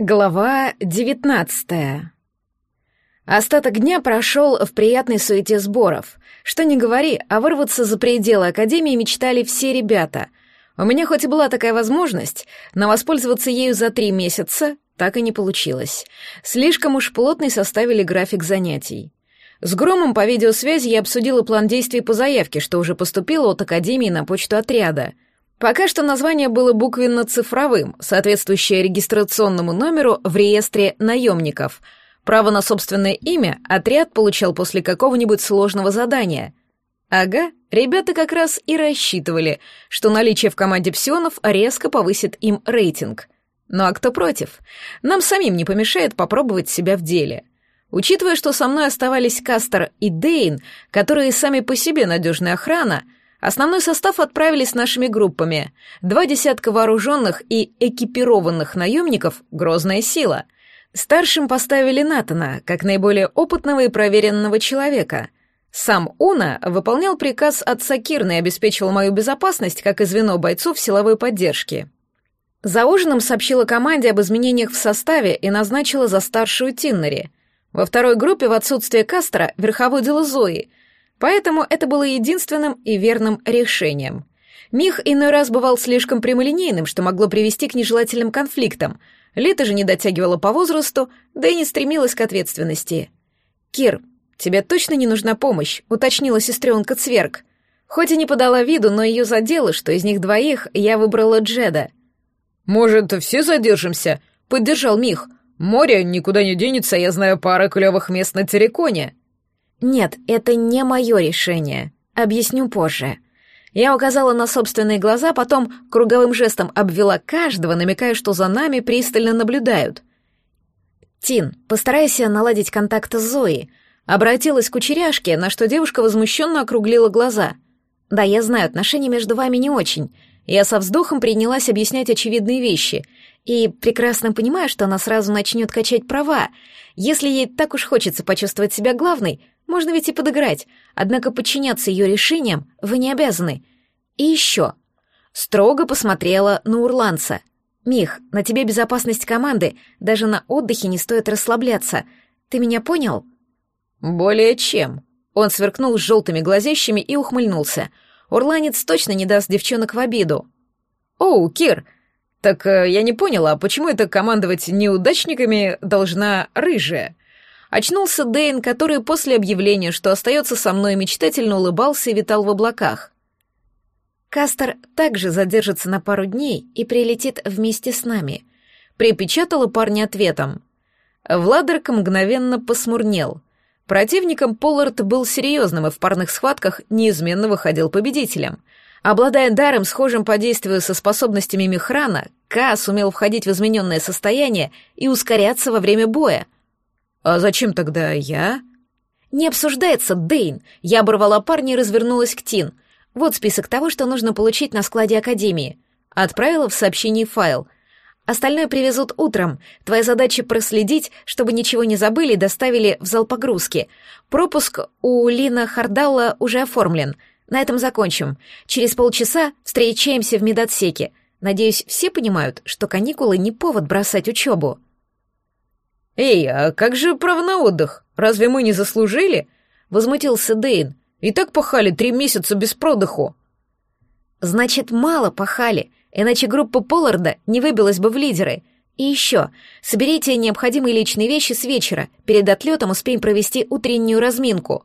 Глава девятнадцатая. Остаток дня прошел в приятной суете сборов. Что не говори, а вырваться за пределы Академии мечтали все ребята. У меня хоть и была такая возможность, но воспользоваться ею за три месяца так и не получилось. Слишком уж плотный составили график занятий. С Громом по видеосвязи я обсудила план действий по заявке, что уже поступило от Академии на почту отряда — Пока что название было буквенно-цифровым, соответствующее регистрационному номеру в реестре наемников. Право на собственное имя отряд получал после какого-нибудь сложного задания. Ага, ребята как раз и рассчитывали, что наличие в команде псионов резко повысит им рейтинг. Ну а кто против? Нам самим не помешает попробовать себя в деле. Учитывая, что со мной оставались Кастер и Дейн, которые сами по себе надежная охрана — Основной состав отправили с нашими группами. Два десятка вооруженных и экипированных наемников — грозная сила. Старшим поставили Натана, как наиболее опытного и проверенного человека. Сам Уна выполнял приказ отца Кирны и обеспечивал мою безопасность как и звено бойцов силовой поддержки. За ужином сообщила команде об изменениях в составе и назначила за старшую Тиннери. Во второй группе в отсутствие Кастера верховодила Зои — Поэтому это было единственным и верным решением. Мих иной раз бывал слишком прямолинейным, что могло привести к нежелательным конфликтам. Лита же не дотягивала по возрасту, да и не стремилась к ответственности. «Кир, тебе точно не нужна помощь», — уточнила сестренка Цверк. Хоть и не подала виду, но ее задело, что из них двоих я выбрала Джеда. «Может, все задержимся?» — поддержал Мих. «Море никуда не денется, я знаю пары клевых мест на Тереконе». «Нет, это не мое решение. Объясню позже». Я указала на собственные глаза, потом круговым жестом обвела каждого, намекая, что за нами пристально наблюдают. «Тин, постарайся наладить контакт с Зоей», — обратилась к кучеряшке, на что девушка возмущенно округлила глаза. «Да, я знаю, отношения между вами не очень. Я со вздохом принялась объяснять очевидные вещи и прекрасно понимаю, что она сразу начнет качать права. Если ей так уж хочется почувствовать себя главной, можно ведь и подыграть, однако подчиняться ее решениям вы не обязаны. И еще. Строго посмотрела на Урланца. «Мих, на тебе безопасность команды, даже на отдыхе не стоит расслабляться. Ты меня понял?» «Более чем». Он сверкнул с желтыми глазящими и ухмыльнулся. Урланец точно не даст девчонок в обиду. «Оу, Кир, так э, я не поняла, почему это командовать неудачниками должна рыжая?» Очнулся Дейн, который после объявления, что остается со мной, мечтательно улыбался и витал в облаках. Кастер также задержится на пару дней и прилетит вместе с нами. Припечатала парня ответом. Владерк мгновенно посмурнел. Противником Поллард был серьезным и в парных схватках неизменно выходил победителем. Обладая даром, схожим по действию со способностями Мехрана, Ка сумел входить в измененное состояние и ускоряться во время боя — «А зачем тогда я?» «Не обсуждается, Дейн!» Я оборвала парня и развернулась к Тин. «Вот список того, что нужно получить на складе Академии». Отправила в сообщении файл. «Остальное привезут утром. Твоя задача проследить, чтобы ничего не забыли и доставили в зал погрузки. Пропуск у Лина Хардалла уже оформлен. На этом закончим. Через полчаса встречаемся в медотсеке. Надеюсь, все понимают, что каникулы не повод бросать учебу». «Эй, а как же право на отдых? Разве мы не заслужили?» — возмутился Дейн. «И так пахали три месяца без продыху». «Значит, мало пахали, иначе группа Полларда не выбилась бы в лидеры. И еще, соберите необходимые личные вещи с вечера, перед отлетом успеем провести утреннюю разминку».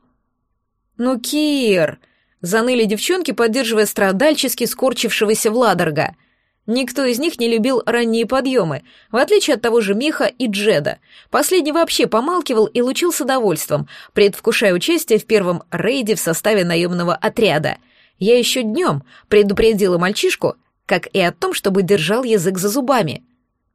«Ну, Кир!» — заныли девчонки, поддерживая страдальчески скорчившегося Владорга — Никто из них не любил ранние подъемы, в отличие от того же Миха и Джеда. Последний вообще помалкивал и лучился довольством, предвкушая участие в первом рейде в составе наемного отряда. Я еще днем предупредила мальчишку, как и о том, чтобы держал язык за зубами.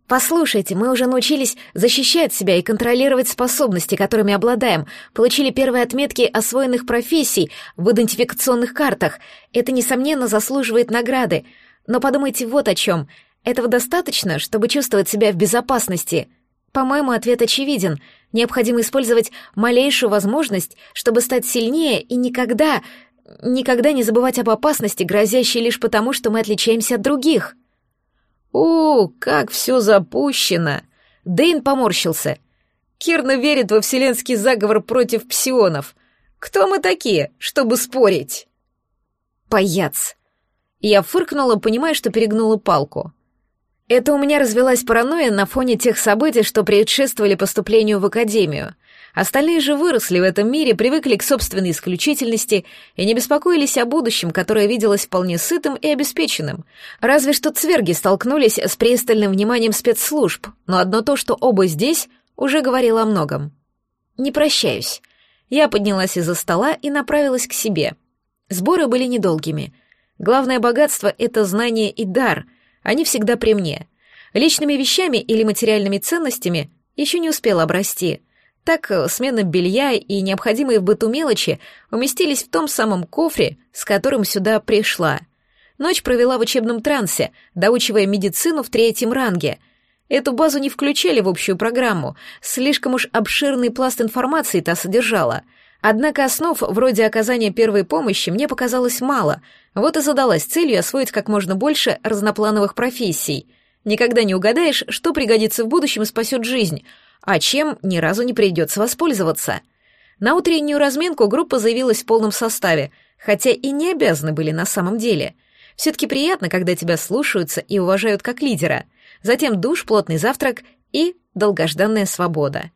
«Послушайте, мы уже научились защищать себя и контролировать способности, которыми обладаем, получили первые отметки освоенных профессий в идентификационных картах. Это, несомненно, заслуживает награды. Но подумайте вот о чем. Этого достаточно, чтобы чувствовать себя в безопасности. По-моему, ответ очевиден. Необходимо использовать малейшую возможность, чтобы стать сильнее и никогда, никогда не забывать об опасности, грозящей лишь потому, что мы отличаемся от других. О, как все запущено! Дейн поморщился. Кирна верит во вселенский заговор против псионов. Кто мы такие, чтобы спорить? Паяц. Я фыркнула, понимая, что перегнула палку. Это у меня развелась паранойя на фоне тех событий, что предшествовали поступлению в академию. Остальные же выросли в этом мире, привыкли к собственной исключительности и не беспокоились о будущем, которое виделось вполне сытым и обеспеченным. Разве что цверги столкнулись с пристальным вниманием спецслужб, но одно то, что оба здесь, уже говорило о многом. Не прощаюсь. Я поднялась из-за стола и направилась к себе. Сборы были недолгими. Главное богатство — это знание и дар. Они всегда при мне. Личными вещами или материальными ценностями еще не успела обрасти. Так смена белья и необходимые в быту мелочи уместились в том самом кофре, с которым сюда пришла. Ночь провела в учебном трансе, доучивая медицину в третьем ранге — Эту базу не включали в общую программу, слишком уж обширный пласт информации та содержала. Однако основ вроде оказания первой помощи мне показалось мало, вот и задалась целью освоить как можно больше разноплановых профессий. Никогда не угадаешь, что пригодится в будущем и спасет жизнь, а чем ни разу не придется воспользоваться. На утреннюю разминку группа заявилась в полном составе, хотя и не обязаны были на самом деле. Все-таки приятно, когда тебя слушаются и уважают как лидера — затем душ, плотный завтрак и долгожданная свобода.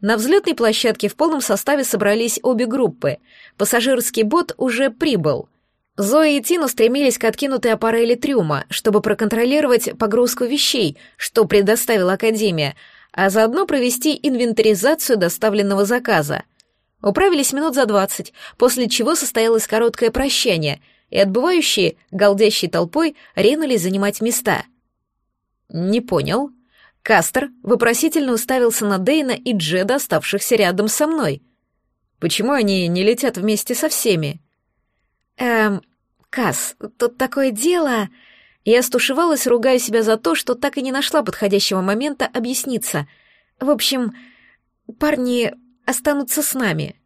На взлетной площадке в полном составе собрались обе группы. Пассажирский бот уже прибыл. Зоя и Тин устремились к откинутой аппарели трюма, чтобы проконтролировать погрузку вещей, что предоставила Академия, а заодно провести инвентаризацию доставленного заказа. Управились минут за двадцать, после чего состоялось короткое прощание, и отбывающие, галдящей толпой, ринулись занимать места — «Не понял». Кастер вопросительно уставился на Дейна и Джеда, оставшихся рядом со мной. «Почему они не летят вместе со всеми?» «Эм, Кас, тут такое дело...» Я стушевалась, ругая себя за то, что так и не нашла подходящего момента объясниться. В общем, парни останутся с нами.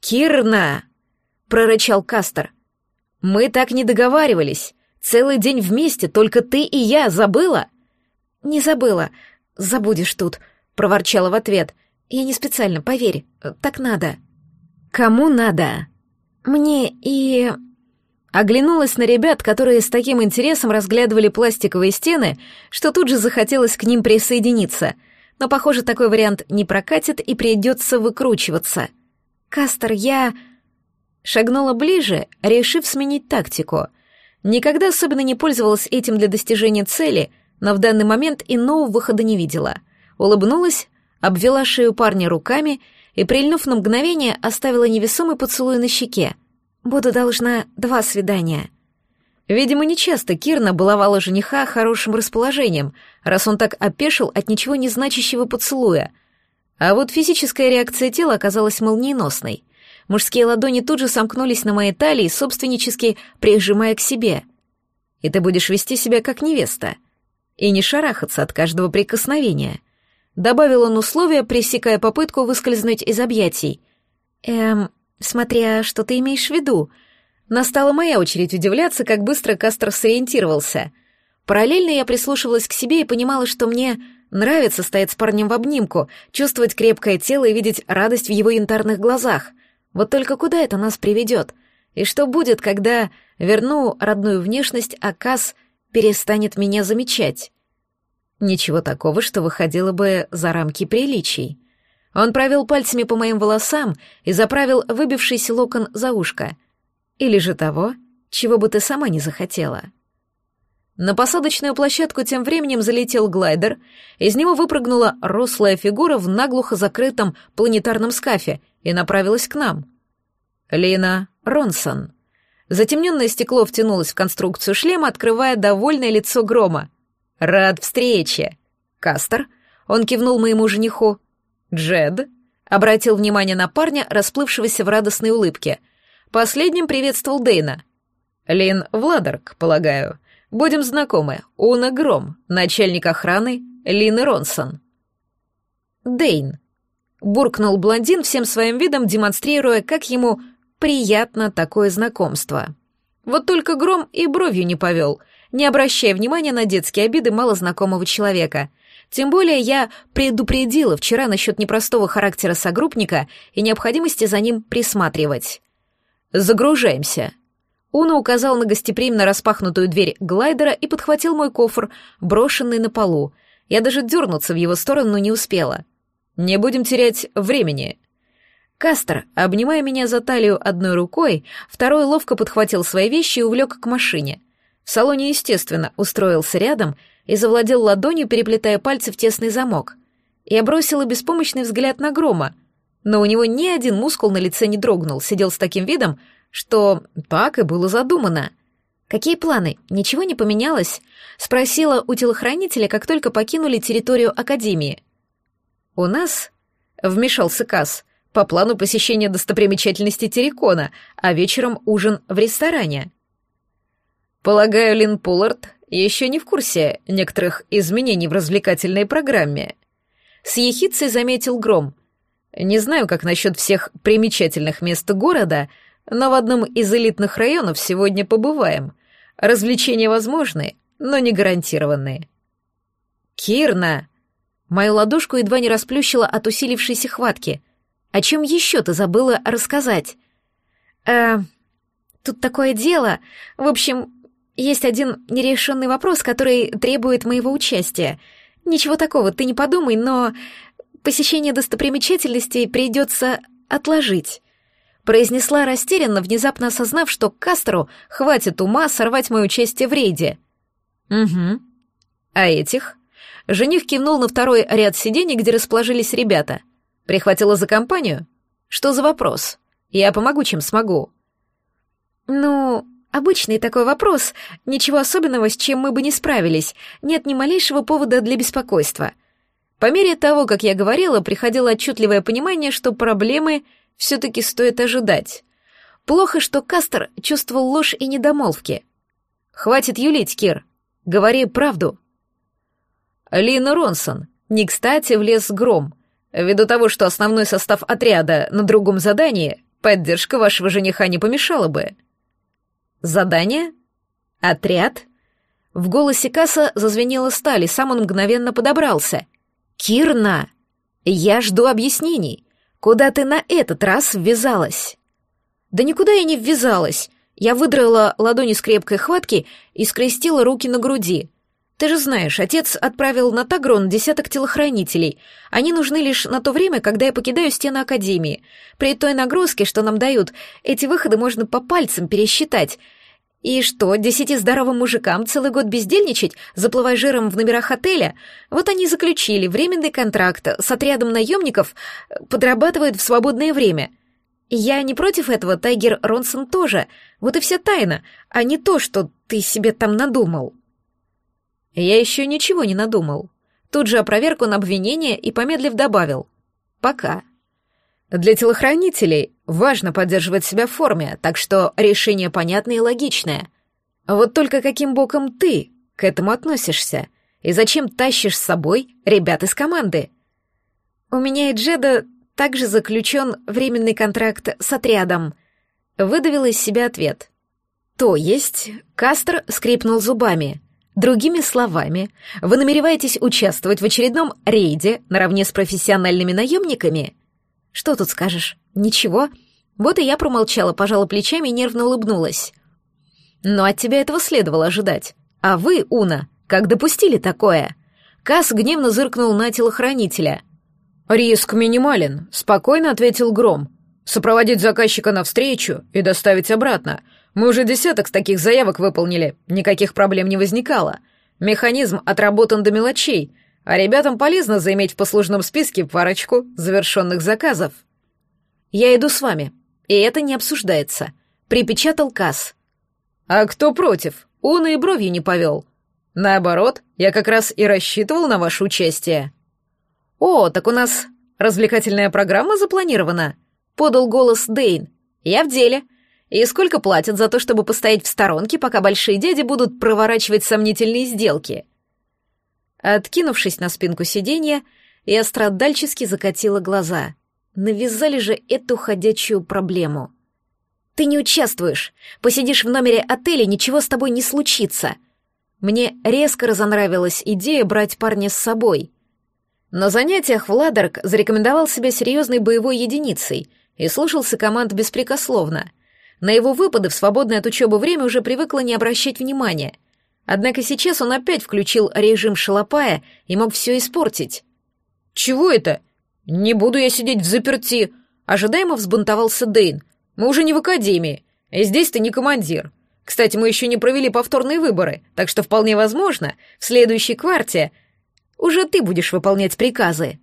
«Кирна!» — прорычал Кастер. «Мы так не договаривались. Целый день вместе, только ты и я, забыла?» «Не забыла. Забудешь тут», — проворчала в ответ. «Я не специально, поверь. Так надо». «Кому надо?» «Мне и...» Оглянулась на ребят, которые с таким интересом разглядывали пластиковые стены, что тут же захотелось к ним присоединиться. Но, похоже, такой вариант не прокатит и придется выкручиваться. «Кастер, я...» Шагнула ближе, решив сменить тактику — Никогда особенно не пользовалась этим для достижения цели, но в данный момент иного выхода не видела. Улыбнулась, обвела шею парня руками и, прильнув на мгновение, оставила невесомый поцелуй на щеке. «Буду должна два свидания». Видимо, нечасто Кирна баловала жениха хорошим расположением, раз он так опешил от ничего не значащего поцелуя. А вот физическая реакция тела оказалась молниеносной. Мужские ладони тут же сомкнулись на моей талии, собственнически прижимая к себе. И ты будешь вести себя как невеста. И не шарахаться от каждого прикосновения. Добавил он условия, пресекая попытку выскользнуть из объятий. Эм, смотря, что ты имеешь в виду. Настала моя очередь удивляться, как быстро Кастро сориентировался. Параллельно я прислушивалась к себе и понимала, что мне нравится стоять с парнем в обнимку, чувствовать крепкое тело и видеть радость в его янтарных глазах. Вот только куда это нас приведет? И что будет, когда верну родную внешность, а Кас перестанет меня замечать? Ничего такого, что выходило бы за рамки приличий. Он провел пальцами по моим волосам и заправил выбившийся локон за ушко. Или же того, чего бы ты сама не захотела. На посадочную площадку тем временем залетел глайдер, из него выпрыгнула рослая фигура в наглухо закрытом планетарном скафе и направилась к нам. Лина Ронсон. Затемненное стекло втянулось в конструкцию шлема, открывая довольное лицо грома. «Рад встрече!» «Кастер?» Он кивнул моему жениху. «Джед?» Обратил внимание на парня, расплывшегося в радостной улыбке. Последним приветствовал Дейна. «Лин Владарк, полагаю. Будем знакомы. Уна Гром, начальник охраны Лины Ронсон. Дейн. Буркнул блондин всем своим видом, демонстрируя, как ему приятно такое знакомство. Вот только Гром и бровью не повел, не обращая внимания на детские обиды малознакомого человека. Тем более я предупредила вчера насчет непростого характера согруппника и необходимости за ним присматривать. «Загружаемся». Уна указал на гостеприимно распахнутую дверь глайдера и подхватил мой кофр, брошенный на полу. Я даже дернуться в его сторону не успела. «Не будем терять времени». Кастер, обнимая меня за талию одной рукой, второй ловко подхватил свои вещи и увлек к машине. В салоне, естественно, устроился рядом и завладел ладонью, переплетая пальцы в тесный замок. Я бросила беспомощный взгляд на Грома, но у него ни один мускул на лице не дрогнул, сидел с таким видом, что так и было задумано. «Какие планы? Ничего не поменялось?» — спросила у телохранителя, как только покинули территорию Академии. «У нас...» — вмешался Касс — по плану посещения достопримечательностей Террикона, а вечером ужин в ресторане. Полагаю, Лин Пуллард еще не в курсе некоторых изменений в развлекательной программе. С ехицей заметил Гром. Не знаю, как насчет всех примечательных мест города, но в одном из элитных районов сегодня побываем. Развлечения возможны, но не гарантированные. Кирна! Мою ладошку едва не расплющила от усилившейся хватки. О чем еще ты забыла рассказать? Э, тут такое дело. В общем, есть один нерешенный вопрос, который требует моего участия. Ничего такого, ты не подумай, но посещение достопримечательностей придется отложить. Произнесла растерянно, внезапно осознав, что Кастеру хватит ума сорвать мое участие в рейде. Угу. А этих? Жених кивнул на второй ряд сидений, где расположились ребята. Прихватила за компанию? Что за вопрос? Я помогу, чем смогу. Ну, обычный такой вопрос. Ничего особенного, с чем мы бы не справились. Нет ни малейшего повода для беспокойства. По мере того, как я говорила, приходило отчетливое понимание, что проблемы все-таки стоит ожидать. Плохо, что Кастер чувствовал ложь и недомолвки. «Хватит юлить, Кир. Говори правду». Лина Ронсон. Не кстати влез гром. Ввиду того, что основной состав отряда на другом задании, поддержка вашего жениха не помешала бы. Задание? Отряд? В голосе Касса зазвенела сталь, и сам он мгновенно подобрался. «Кирна, я жду объяснений. Куда ты на этот раз ввязалась?» «Да никуда я не ввязалась. Я выдрала ладони с крепкой хватки и скрестила руки на груди. Ты же знаешь, отец отправил на Тагрон десяток телохранителей. Они нужны лишь на то время, когда я покидаю стены Академии. При той нагрузке, что нам дают, эти выходы можно по пальцам пересчитать. И что, десяти здоровым мужикам целый год бездельничать, заплывая жиром в номерах отеля? Вот они заключили временный контракт с отрядом наемников, подрабатывают в свободное время. Я не против этого, Тайгер Ронсон тоже. Вот и вся тайна, а не то, что ты себе там надумал. Я еще ничего не надумал. Тут же опроверг он обвинение и, помедлив, добавил. Пока. Для телохранителей важно поддерживать себя в форме, так что решение понятное и логичное. Вот только каким боком ты к этому относишься? И зачем тащишь с собой ребят из команды? У меня и Джеда также заключен временный контракт с отрядом. Выдавил из себя ответ. То есть, Кастер скрипнул зубами — Другими словами, вы намереваетесь участвовать в очередном рейде наравне с профессиональными наемниками? Что тут скажешь? Ничего. Вот и я промолчала, пожала плечами и нервно улыбнулась. Но от тебя этого следовало ожидать. А вы, Уна, как допустили такое? Кас гневно зыркнул на телохранителя. «Риск минимален», — спокойно ответил Гром. «Сопроводить заказчика навстречу и доставить обратно — мы уже десяток таких заявок выполнили, никаких проблем не возникало. Механизм отработан до мелочей, а ребятам полезно заиметь в послужном списке парочку завершенных заказов. Я иду с вами, и это не обсуждается. Припечатал Касс. А кто против? Он и бровью не повел. Наоборот, я как раз и рассчитывал на ваше участие. О, так у нас развлекательная программа запланирована, подал голос Дейн. Я в деле. И сколько платят за то, чтобы постоять в сторонке, пока большие дяди будут проворачивать сомнительные сделки? Откинувшись на спинку сиденья, я страдальчески закатила глаза. Навязали же эту ходячую проблему. «Ты не участвуешь. Посидишь в номере отеля, ничего с тобой не случится». Мне резко разонравилась идея брать парня с собой. На занятиях Владарк зарекомендовал себя серьезной боевой единицей и слушался команд беспрекословно. На его выпады в свободное от учебы время уже привыкла не обращать внимания. Однако сейчас он опять включил режим шалопая и мог все испортить. «Чего это? Не буду я сидеть в заперти!» Ожидаемо взбунтовался Дейн. «Мы уже не в академии, и здесь ты не командир. Кстати, мы еще не провели повторные выборы, так что вполне возможно, в следующей кварте уже ты будешь выполнять приказы».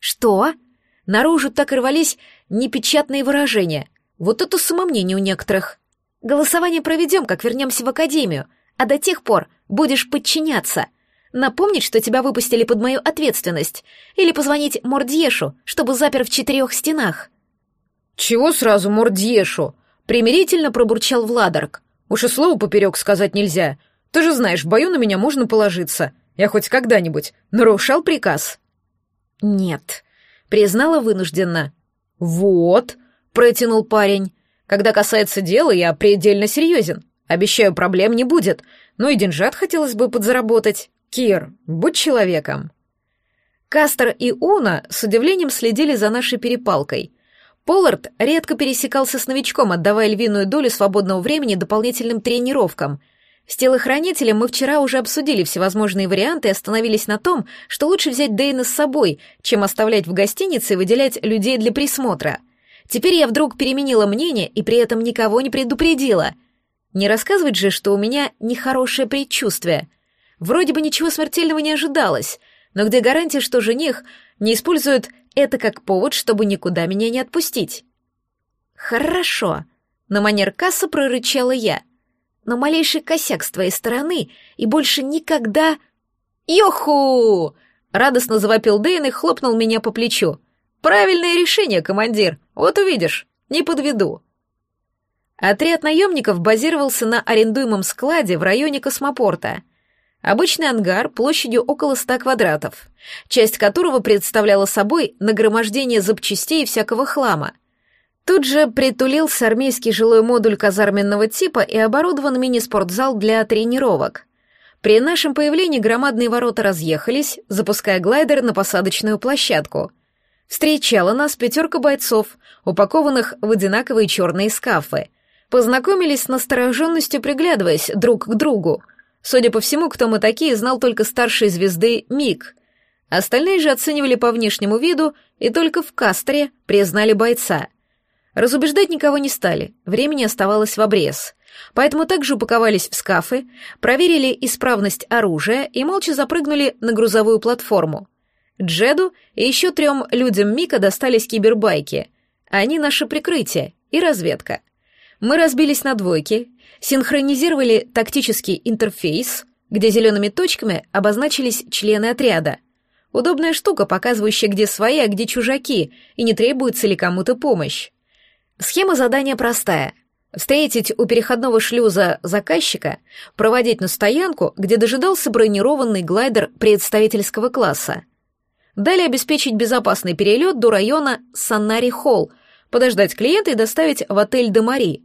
«Что?» Наружу так и рвались непечатные выражения. Вот это самомнение у некоторых. Голосование проведем, как вернемся в академию, а до тех пор будешь подчиняться. Напомнить, что тебя выпустили под мою ответственность, или позвонить Мордьешу, чтобы запер в четырех стенах. Чего сразу Мордьешу? Примирительно пробурчал Владарк. Уж и слово поперек сказать нельзя. Ты же знаешь, в бою на меня можно положиться. Я хоть когда-нибудь нарушал приказ? Нет, признала вынужденно. Вот, протянул парень. Когда касается дела, я предельно серьезен. Обещаю, проблем не будет. Но и деньжат хотелось бы подзаработать. Кир, будь человеком. Кастер и Уна с удивлением следили за нашей перепалкой. Поллард редко пересекался с новичком, отдавая львиную долю свободного времени дополнительным тренировкам. С телохранителем мы вчера уже обсудили всевозможные варианты и остановились на том, что лучше взять Дейна с собой, чем оставлять в гостинице и выделять людей для присмотра. Теперь я вдруг переменила мнение и при этом никого не предупредила. Не рассказывать же, что у меня нехорошее предчувствие — Вроде бы ничего смертельного не ожидалось, но где гарантия, что жених не использует это как повод, чтобы никуда меня не отпустить? Хорошо, на манер касса прорычала я. Но малейший косяк с твоей стороны, и больше никогда... Йоху! Радостно завопил Дэйн и хлопнул меня по плечу. Правильное решение, командир. Вот увидишь, не подведу. Отряд наемников базировался на арендуемом складе в районе космопорта — Обычный ангар площадью около ста квадратов, часть которого представляла собой нагромождение запчастей и всякого хлама. Тут же притулился армейский жилой модуль казарменного типа и оборудован мини-спортзал для тренировок. При нашем появлении громадные ворота разъехались, запуская глайдер на посадочную площадку. Встречала нас пятерка бойцов, упакованных в одинаковые черные скафы. Познакомились с настороженностью, приглядываясь друг к другу — Судя по всему, кто мы такие, знал только старший звезды Мик. Остальные же оценивали по внешнему виду и только в кастре признали бойца. Разубеждать никого не стали, времени оставалось в обрез. Поэтому также упаковались в скафы, проверили исправность оружия и молча запрыгнули на грузовую платформу. Джеду и еще трем людям Мика достались кибербайки. Они наше прикрытие и разведка. Мы разбились на двойки, синхронизировали тактический интерфейс, где зелеными точками обозначились члены отряда. Удобная штука, показывающая, где свои, а где чужаки, и не требуется ли кому-то помощь. Схема задания простая. Встретить у переходного шлюза заказчика, проводить на стоянку, где дожидался бронированный глайдер представительского класса. Далее обеспечить безопасный перелет до района Саннари-Холл, подождать клиента и доставить в отель Демари.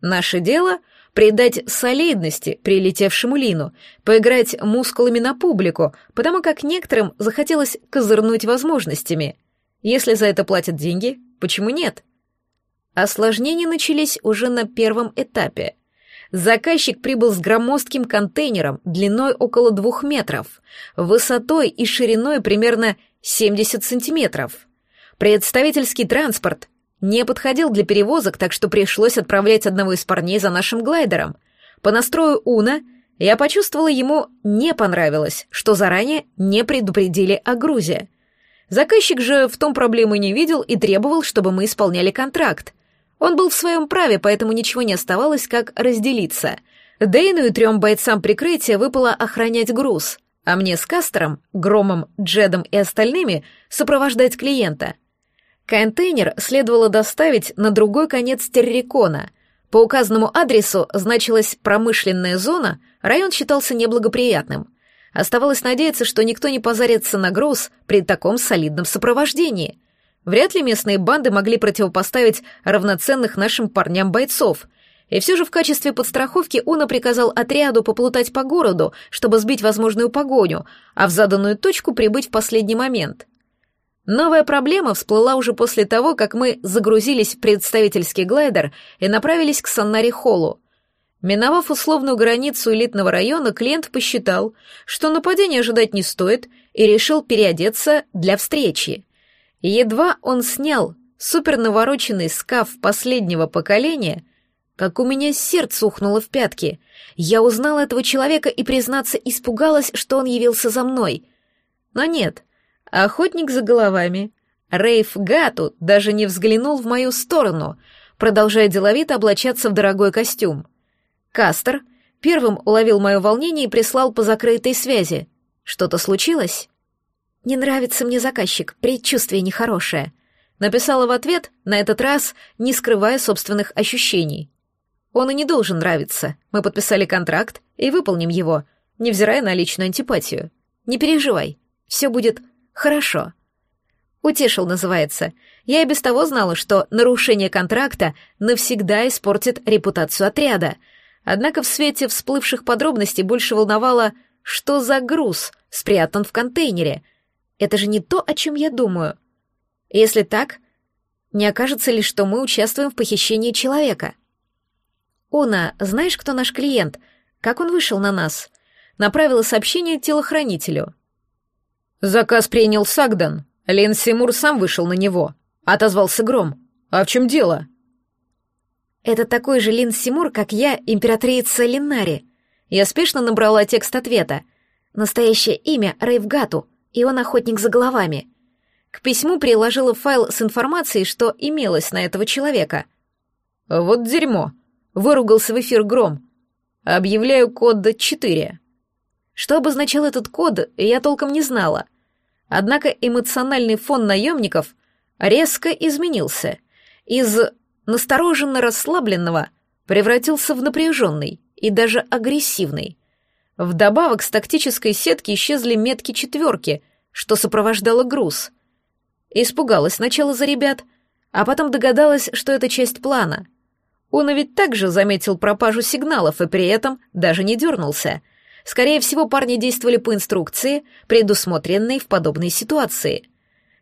Наше дело придать солидности прилетевшему Лину, поиграть мускулами на публику, потому как некоторым захотелось козырнуть возможностями. Если за это платят деньги, почему нет? Осложнения начались уже на первом этапе. Заказчик прибыл с громоздким контейнером длиной около двух метров, высотой и шириной примерно 70 сантиметров. Представительский транспорт не подходил для перевозок, так что пришлось отправлять одного из парней за нашим глайдером. По настрою Уна я почувствовала, ему не понравилось, что заранее не предупредили о грузе. Заказчик же в том проблемы не видел и требовал, чтобы мы исполняли контракт. Он был в своем праве, поэтому ничего не оставалось, как разделиться. Дейну и трем бойцам прикрытия выпало охранять груз, а мне с Кастером, Громом, Джедом и остальными сопровождать клиента — Контейнер следовало доставить на другой конец террикона. По указанному адресу значилась промышленная зона, район считался неблагоприятным. Оставалось надеяться, что никто не позарится на груз при таком солидном сопровождении. Вряд ли местные банды могли противопоставить равноценных нашим парням бойцов. И все же в качестве подстраховки Уна приказал отряду поплутать по городу, чтобы сбить возможную погоню, а в заданную точку прибыть в последний момент. Новая проблема всплыла уже после того, как мы загрузились в представительский глайдер и направились к Саннари-холлу. Миновав условную границу элитного района, клиент посчитал, что нападения ожидать не стоит, и решил переодеться для встречи. едва он снял супернавороченный скаф последнего поколения, как у меня сердце ухнуло в пятки. Я узнала этого человека и, признаться, испугалась, что он явился за мной. Но нет, охотник за головами. Рейф Гату даже не взглянул в мою сторону, продолжая деловито облачаться в дорогой костюм. Кастер первым уловил мое волнение и прислал по закрытой связи. Что-то случилось? «Не нравится мне заказчик, предчувствие нехорошее», написала в ответ, на этот раз не скрывая собственных ощущений. Он и не должен нравиться. Мы подписали контракт и выполним его, невзирая на личную антипатию. Не переживай, все будет хорошо. Утешил, называется. Я и без того знала, что нарушение контракта навсегда испортит репутацию отряда. Однако в свете всплывших подробностей больше волновало, что за груз спрятан в контейнере. Это же не то, о чем я думаю. Если так, не окажется ли, что мы участвуем в похищении человека? «Она, знаешь, кто наш клиент? Как он вышел на нас?» Направила сообщение телохранителю. «Заказ принял Сагдан. Лин Симур сам вышел на него», — отозвался Гром. «А в чем дело?» «Это такой же Лин Симур, как я, императрица Линнари». Я спешно набрала текст ответа. Настоящее имя Рейвгату, и он охотник за головами. К письму приложила файл с информацией, что имелось на этого человека. «Вот дерьмо», Выругался в эфир гром. Объявляю код 4. Что обозначал этот код, я толком не знала. Однако эмоциональный фон наемников резко изменился. Из настороженно расслабленного превратился в напряженный и даже агрессивный. Вдобавок с тактической сетки исчезли метки четверки, что сопровождало груз. Испугалась сначала за ребят, а потом догадалась, что это часть плана — он ведь также заметил пропажу сигналов и при этом даже не дернулся. Скорее всего, парни действовали по инструкции, предусмотренной в подобной ситуации.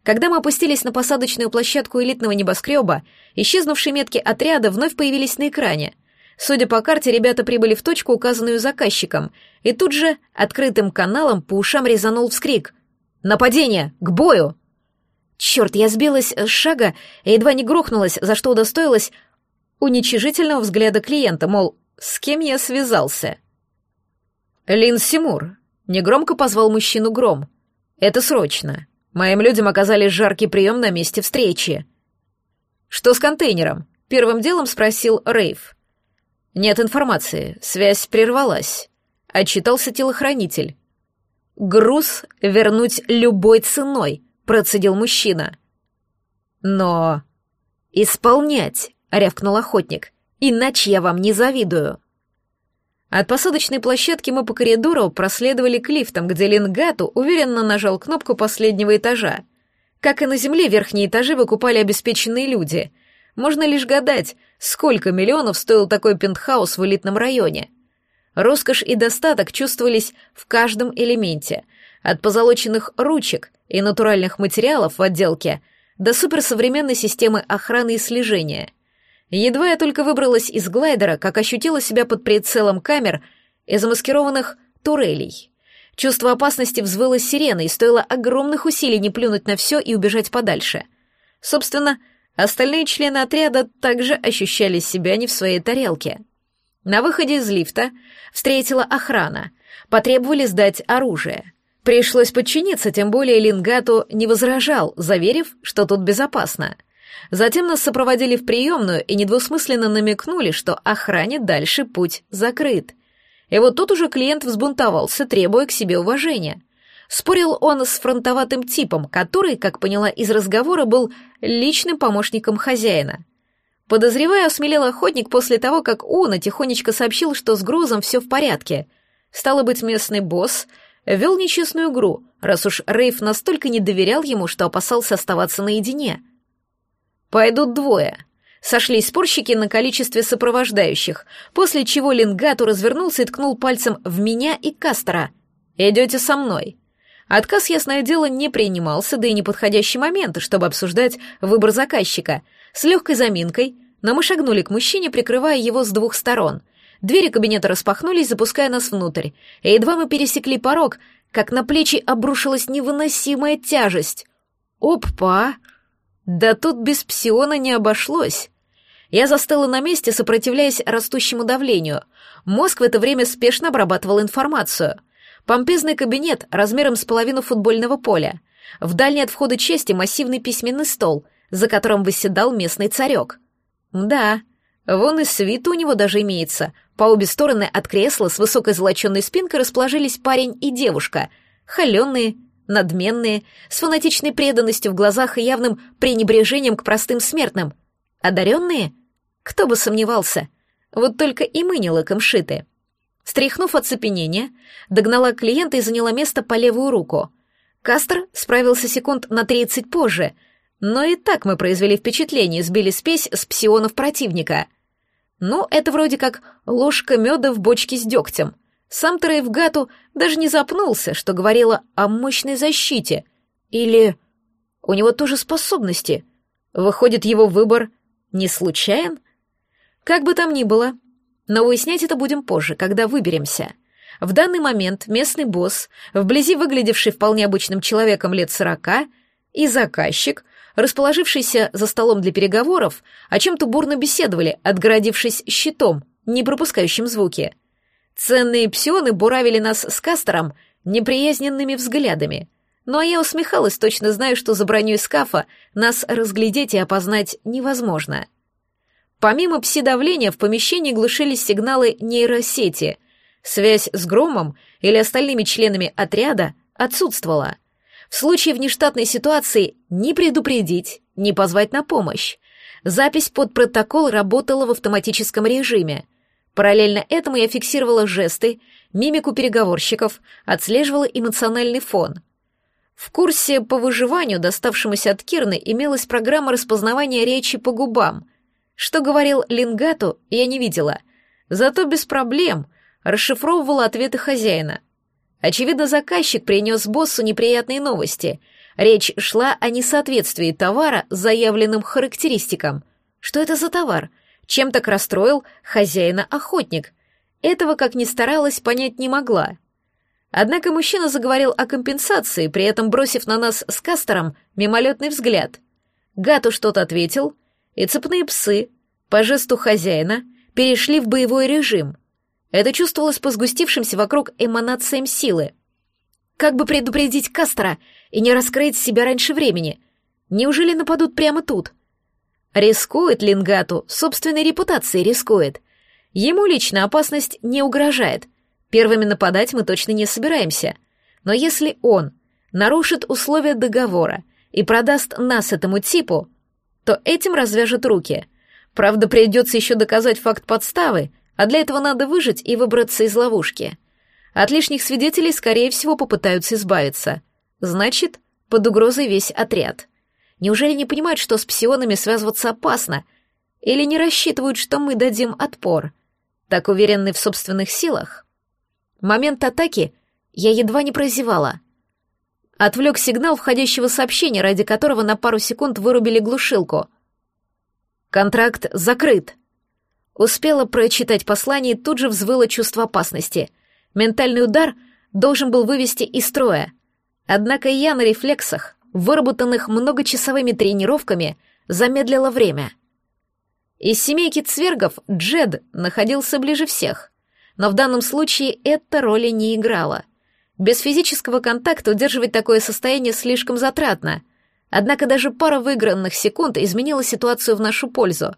Когда мы опустились на посадочную площадку элитного небоскреба, исчезнувшие метки отряда вновь появились на экране. Судя по карте, ребята прибыли в точку, указанную заказчиком, и тут же открытым каналом по ушам резанул вскрик. «Нападение! К бою!» Черт, я сбилась с шага и едва не грохнулась, за что удостоилась уничижительного взгляда клиента, мол, с кем я связался. «Лин Симур», — негромко позвал мужчину Гром. «Это срочно. Моим людям оказали жаркий прием на месте встречи». «Что с контейнером?» — первым делом спросил Рейв. «Нет информации, связь прервалась», — отчитался телохранитель. «Груз вернуть любой ценой», — процедил мужчина. «Но...» «Исполнять», — рявкнул охотник. «Иначе я вам не завидую». От посадочной площадки мы по коридору проследовали к лифтам, где Лингату уверенно нажал кнопку последнего этажа. Как и на земле, верхние этажи выкупали обеспеченные люди. Можно лишь гадать, сколько миллионов стоил такой пентхаус в элитном районе. Роскошь и достаток чувствовались в каждом элементе, от позолоченных ручек и натуральных материалов в отделке до суперсовременной системы охраны и слежения. Едва я только выбралась из глайдера, как ощутила себя под прицелом камер и замаскированных турелей. Чувство опасности взвыло сиреной, стоило огромных усилий не плюнуть на все и убежать подальше. Собственно, остальные члены отряда также ощущали себя не в своей тарелке. На выходе из лифта встретила охрана. Потребовали сдать оружие. Пришлось подчиниться, тем более Лингату не возражал, заверив, что тут безопасно. Затем нас сопроводили в приемную и недвусмысленно намекнули, что охране дальше путь закрыт. И вот тут уже клиент взбунтовался, требуя к себе уважения. Спорил он с фронтоватым типом, который, как поняла из разговора, был личным помощником хозяина. Подозревая, осмелел охотник после того, как Уна тихонечко сообщил, что с грузом все в порядке. Стало быть, местный босс вел нечестную игру, раз уж Рейф настолько не доверял ему, что опасался оставаться наедине — «Пойдут двое», Сошлись спорщики на количестве сопровождающих, после чего Лингату развернулся и ткнул пальцем в меня и Кастера. «Идете со мной». Отказ, ясное дело, не принимался, да и неподходящий момент, чтобы обсуждать выбор заказчика. С легкой заминкой, но мы шагнули к мужчине, прикрывая его с двух сторон. Двери кабинета распахнулись, запуская нас внутрь, и едва мы пересекли порог, как на плечи обрушилась невыносимая тяжесть. Опа! Да тут без псиона не обошлось. Я застыла на месте, сопротивляясь растущему давлению. Мозг в это время спешно обрабатывал информацию. Помпезный кабинет размером с половину футбольного поля. В дальней от входа чести массивный письменный стол, за которым восседал местный царек. Да, вон и свита у него даже имеется. По обе стороны от кресла с высокой золоченной спинкой расположились парень и девушка, холеные, надменные, с фанатичной преданностью в глазах и явным пренебрежением к простым смертным. Одаренные? Кто бы сомневался. Вот только и мы не лыком шиты. Стряхнув оцепенение, догнала клиента и заняла место по левую руку. Кастер справился секунд на 30 позже, но и так мы произвели впечатление, сбили спесь с псионов противника. Ну, это вроде как ложка меда в бочке с дегтем. Сам Трейвгату даже не запнулся, что говорило о мощной защите. Или у него тоже способности. Выходит, его выбор не случайен? Как бы там ни было, но выяснять это будем позже, когда выберемся. В данный момент местный босс, вблизи выглядевший вполне обычным человеком лет сорока, и заказчик, расположившийся за столом для переговоров, о чем-то бурно беседовали, отгородившись щитом, не пропускающим звуки. Ценные псионы буравили нас с Кастером неприязненными взглядами. Ну а я усмехалась, точно знаю, что за броней скафа нас разглядеть и опознать невозможно. Помимо пси-давления в помещении глушились сигналы нейросети. Связь с Громом или остальными членами отряда отсутствовала. В случае внештатной ситуации ни предупредить, ни позвать на помощь. Запись под протокол работала в автоматическом режиме. Параллельно этому я фиксировала жесты, мимику переговорщиков, отслеживала эмоциональный фон. В курсе по выживанию, доставшемуся от Кирны, имелась программа распознавания речи по губам — что говорил Лингату, я не видела, зато без проблем расшифровывала ответы хозяина. Очевидно, заказчик принес боссу неприятные новости. Речь шла о несоответствии товара заявленным характеристикам. Что это за товар? Чем так расстроил хозяина охотник? Этого, как ни старалась, понять не могла. Однако мужчина заговорил о компенсации, при этом бросив на нас с Кастером мимолетный взгляд. Гату что-то ответил — и цепные псы, по жесту хозяина, перешли в боевой режим. Это чувствовалось по сгустившимся вокруг эманациям силы. Как бы предупредить Кастера и не раскрыть себя раньше времени? Неужели нападут прямо тут? Рискует Лингату, собственной репутацией рискует. Ему лично опасность не угрожает. Первыми нападать мы точно не собираемся. Но если он нарушит условия договора и продаст нас этому типу, то этим развяжет руки. Правда, придется еще доказать факт подставы, а для этого надо выжить и выбраться из ловушки. От лишних свидетелей, скорее всего, попытаются избавиться. Значит, под угрозой весь отряд. Неужели не понимают, что с псионами связываться опасно? Или не рассчитывают, что мы дадим отпор? Так уверены в собственных силах? Момент атаки я едва не прозевала — Отвлек сигнал входящего сообщения, ради которого на пару секунд вырубили глушилку. «Контракт закрыт». Успела прочитать послание и тут же взвыло чувство опасности. Ментальный удар должен был вывести из строя. Однако я на рефлексах, выработанных многочасовыми тренировками, замедлила время. Из семейки цвергов Джед находился ближе всех, но в данном случае эта роли не играла — без физического контакта удерживать такое состояние слишком затратно. Однако даже пара выигранных секунд изменила ситуацию в нашу пользу.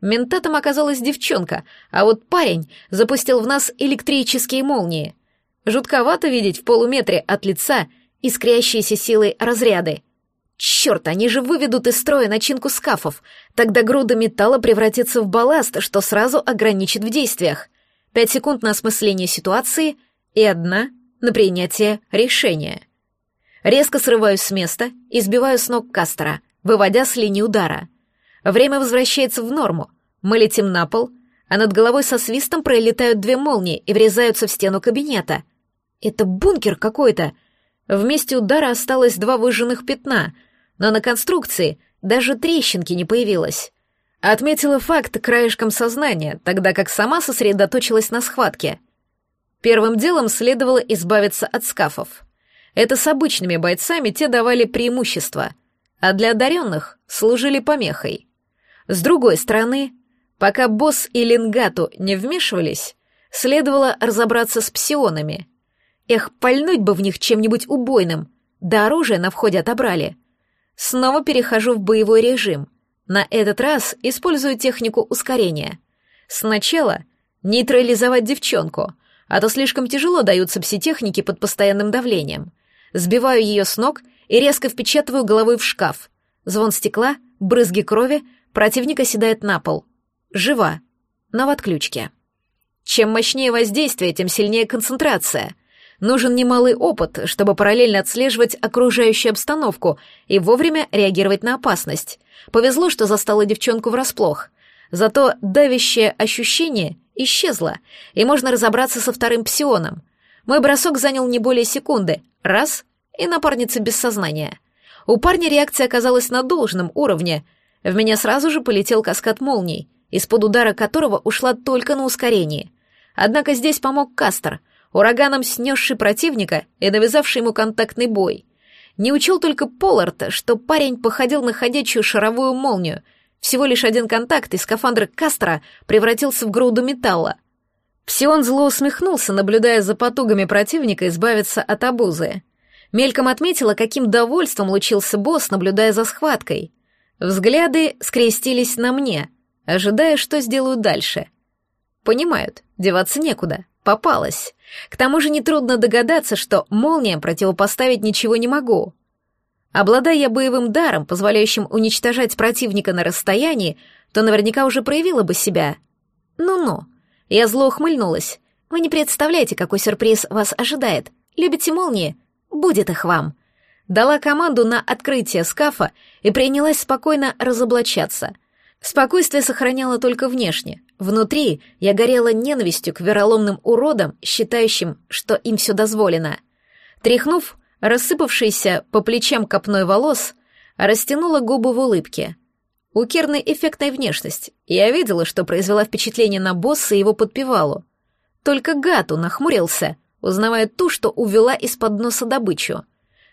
Ментатом оказалась девчонка, а вот парень запустил в нас электрические молнии. Жутковато видеть в полуметре от лица искрящиеся силой разряды. Черт, они же выведут из строя начинку скафов. Тогда груда металла превратится в балласт, что сразу ограничит в действиях. Пять секунд на осмысление ситуации и одна — на принятие решения. Резко срываюсь с места и сбиваю с ног Кастера, выводя с линии удара. Время возвращается в норму. Мы летим на пол, а над головой со свистом пролетают две молнии и врезаются в стену кабинета. Это бункер какой-то. В месте удара осталось два выжженных пятна, но на конструкции даже трещинки не появилось. Отметила факт краешком сознания, тогда как сама сосредоточилась на схватке. Первым делом следовало избавиться от скафов. Это с обычными бойцами те давали преимущество, а для одаренных служили помехой. С другой стороны, пока босс и Лингату не вмешивались, следовало разобраться с псионами. Эх, пальнуть бы в них чем-нибудь убойным, да оружие на входе отобрали. Снова перехожу в боевой режим. На этот раз использую технику ускорения. Сначала нейтрализовать девчонку, а то слишком тяжело даются пситехники под постоянным давлением. Сбиваю ее с ног и резко впечатываю головой в шкаф. Звон стекла, брызги крови, противник оседает на пол. Жива, но в отключке. Чем мощнее воздействие, тем сильнее концентрация. Нужен немалый опыт, чтобы параллельно отслеживать окружающую обстановку и вовремя реагировать на опасность. Повезло, что застала девчонку врасплох. Зато давящее ощущение исчезло, и можно разобраться со вторым псионом. Мой бросок занял не более секунды. Раз — и напарница без сознания. У парня реакция оказалась на должном уровне. В меня сразу же полетел каскад молний, из-под удара которого ушла только на ускорение. Однако здесь помог Кастер — ураганом снесший противника и навязавший ему контактный бой. Не учел только Поллард, что парень походил на ходячую шаровую молнию. Всего лишь один контакт, и скафандр Кастро превратился в груду металла. Псион зло усмехнулся, наблюдая за потугами противника избавиться от обузы. Мельком отметила, каким довольством лучился босс, наблюдая за схваткой. Взгляды скрестились на мне, ожидая, что сделаю дальше. Понимают, деваться некуда. Попалась. К тому же нетрудно догадаться, что молниям противопоставить ничего не могу. Обладая боевым даром, позволяющим уничтожать противника на расстоянии, то наверняка уже проявила бы себя. Ну-ну. Я зло ухмыльнулась. Вы не представляете, какой сюрприз вас ожидает. Любите молнии? Будет их вам. Дала команду на открытие скафа и принялась спокойно разоблачаться. Спокойствие сохраняло только внешне. Внутри я горела ненавистью к вероломным уродам, считающим, что им все дозволено. Тряхнув рассыпавшийся по плечам копной волос, растянула губы в улыбке. У Керны эффектная внешность. Я видела, что произвела впечатление на босса и его подпевалу. Только Гату нахмурился, узнавая ту, что увела из-под носа добычу.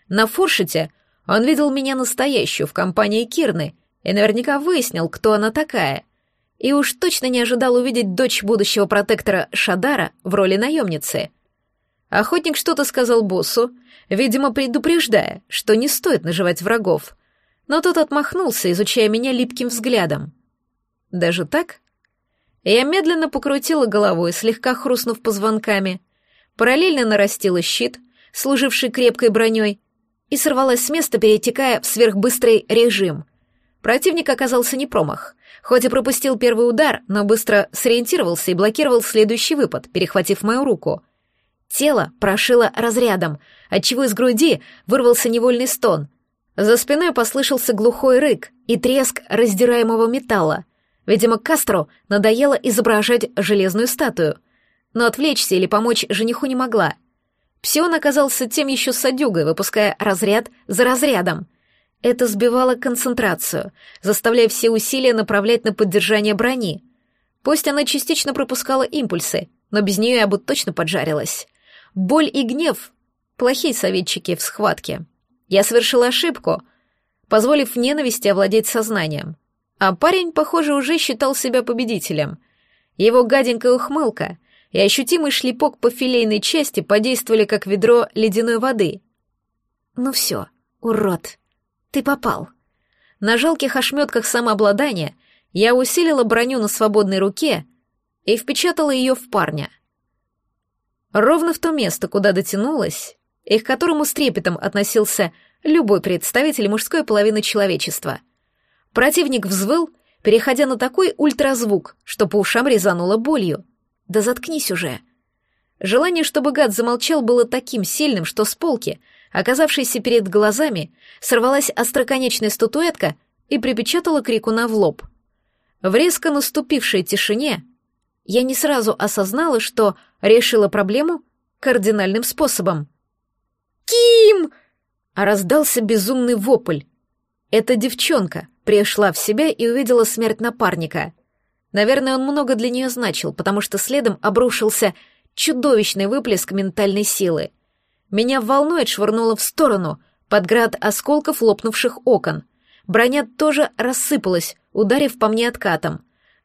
На фуршете он видел меня настоящую в компании Кирны и наверняка выяснил, кто она такая. И уж точно не ожидал увидеть дочь будущего протектора Шадара в роли наемницы. Охотник что-то сказал боссу, видимо, предупреждая, что не стоит наживать врагов. Но тот отмахнулся, изучая меня липким взглядом. Даже так? Я медленно покрутила головой, слегка хрустнув позвонками, параллельно нарастила щит, служивший крепкой броней, и сорвалась с места, перетекая в сверхбыстрый режим. Противник оказался не промах. Хоть и пропустил первый удар, но быстро сориентировался и блокировал следующий выпад, перехватив мою руку. Тело прошило разрядом, отчего из груди вырвался невольный стон. За спиной послышался глухой рык и треск раздираемого металла. Видимо, Кастро надоело изображать железную статую. Но отвлечься или помочь жениху не могла. Псион оказался тем еще садюгой, выпуская разряд за разрядом — это сбивало концентрацию, заставляя все усилия направлять на поддержание брони. Пусть она частично пропускала импульсы, но без нее я бы точно поджарилась. Боль и гнев — плохие советчики в схватке. Я совершила ошибку, позволив ненависти овладеть сознанием. А парень, похоже, уже считал себя победителем. Его гаденькая ухмылка и ощутимый шлепок по филейной части подействовали как ведро ледяной воды. «Ну все, урод!» Ты попал. На жалких ошметках самообладания я усилила броню на свободной руке и впечатала ее в парня. Ровно в то место, куда дотянулась, и к которому с трепетом относился любой представитель мужской половины человечества. Противник взвыл, переходя на такой ультразвук, что по ушам резануло болью. «Да заткнись уже!» Желание, чтобы гад замолчал, было таким сильным, что с полки — оказавшейся перед глазами, сорвалась остроконечная статуэтка и припечатала крикуна в лоб. В резко наступившей тишине я не сразу осознала, что решила проблему кардинальным способом. «Ким!» — раздался безумный вопль. Эта девчонка пришла в себя и увидела смерть напарника. Наверное, он много для нее значил, потому что следом обрушился чудовищный выплеск ментальной силы. Меня волной отшвырнуло в сторону, под град осколков лопнувших окон. Броня тоже рассыпалась, ударив по мне откатом.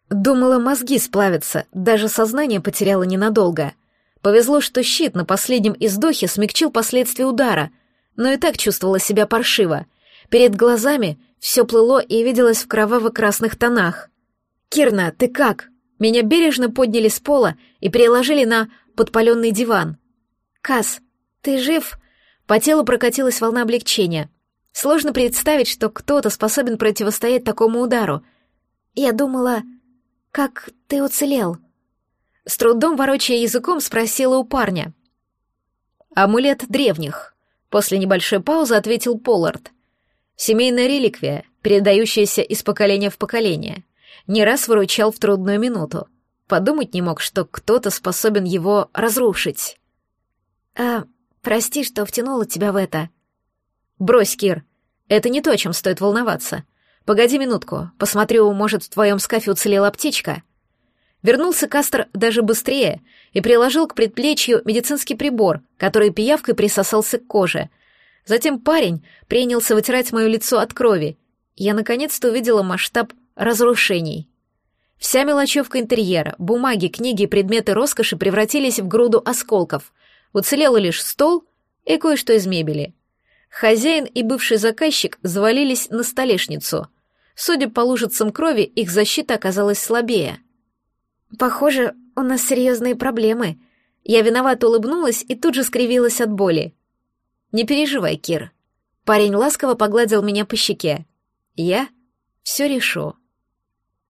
Думала, мозги сплавятся, даже сознание потеряла ненадолго. Повезло, что щит на последнем издохе смягчил последствия удара, но и так чувствовала себя паршиво. Перед глазами все плыло и виделось в кроваво-красных тонах. «Кирна, ты как?» Меня бережно подняли с пола и переложили на подпаленный диван. «Кас, ты жив?» По телу прокатилась волна облегчения. Сложно представить, что кто-то способен противостоять такому удару. Я думала, как ты уцелел? С трудом ворочая языком, спросила у парня. «Амулет древних», — после небольшой паузы ответил Поллард. «Семейная реликвия, передающаяся из поколения в поколение не раз выручал в трудную минуту. Подумать не мог, что кто-то способен его разрушить. «А, прости, что втянула тебя в это». «Брось, Кир, это не то, чем стоит волноваться. Погоди минутку, посмотрю, может, в твоем скафе уцелела птичка». Вернулся Кастер даже быстрее и приложил к предплечью медицинский прибор, который пиявкой присосался к коже. Затем парень принялся вытирать мое лицо от крови. Я наконец-то увидела масштаб разрушений. Вся мелочевка интерьера, бумаги, книги предметы роскоши превратились в груду осколков. Уцелел лишь стол и кое-что из мебели. Хозяин и бывший заказчик завалились на столешницу. Судя по лужицам крови, их защита оказалась слабее. «Похоже, у нас серьезные проблемы». Я виновато улыбнулась и тут же скривилась от боли. «Не переживай, Кир». Парень ласково погладил меня по щеке. «Я все решу».